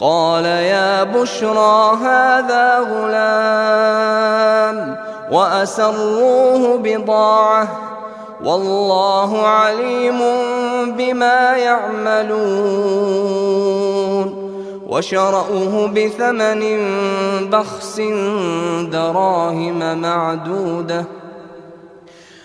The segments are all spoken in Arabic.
قال يا بشرى هذا غلام وأسروه بضاعة والله عليم بما يعملون وشرأوه بثمن بخس دراهم معدودة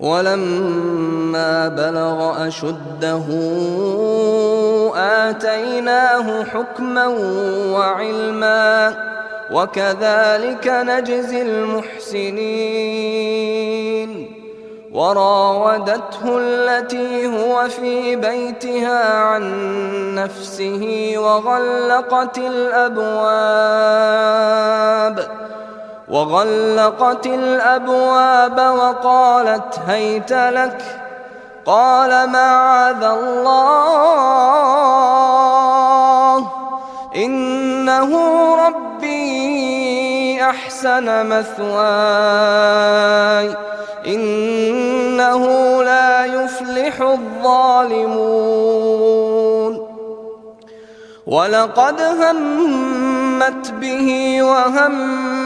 ولما بلغ أشده آتيناه حكما وعلما وكذلك نجزي المحسنين. وراودته التي هو في بيتها عن نفسه وغلقت الأبواب وغلقت الأبواب وقالت هيت لك قال معاذ الله إنه ربي أحسن مثواي إنه لا يفلح الظالمون. ولقد همت به وهم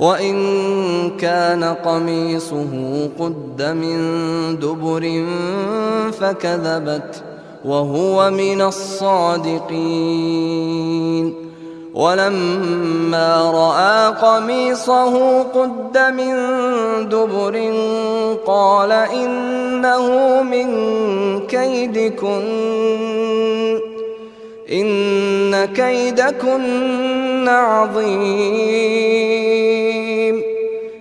وإن كان قميصه قد من دبر فكذبت وهو من الصادقين. ولما رأى قميصه قد من دبر قال إنه من كيدكن إن كيدكن عظيم.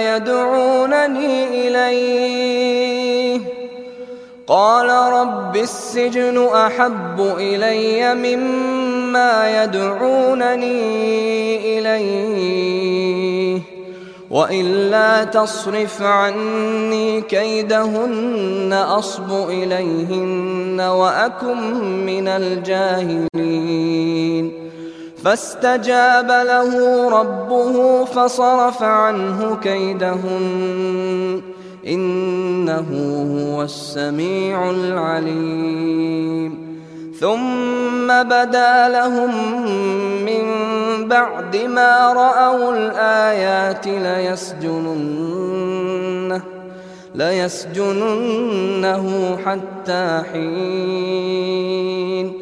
يدعونني إليه. قال رب السجن أحب إلي مما يدعونني إليه. وإلا تصرف عني كيدهن أصب إليهن وأكن من الجاهلين. فاستجاب له ربه فصرف عنه كيدهن. إنه هو السميع العليم. ثم بدا لهم من بعد ما رأوا الآيات ليسجننه ليسجننه حتى حين.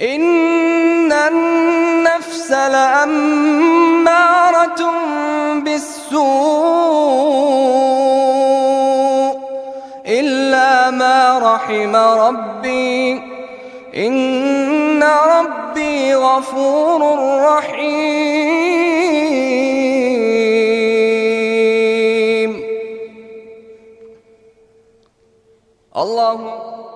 إن النفس لأمارة بالسوء إلا ما رحم ربي. إن ربي غفور رحيم. الله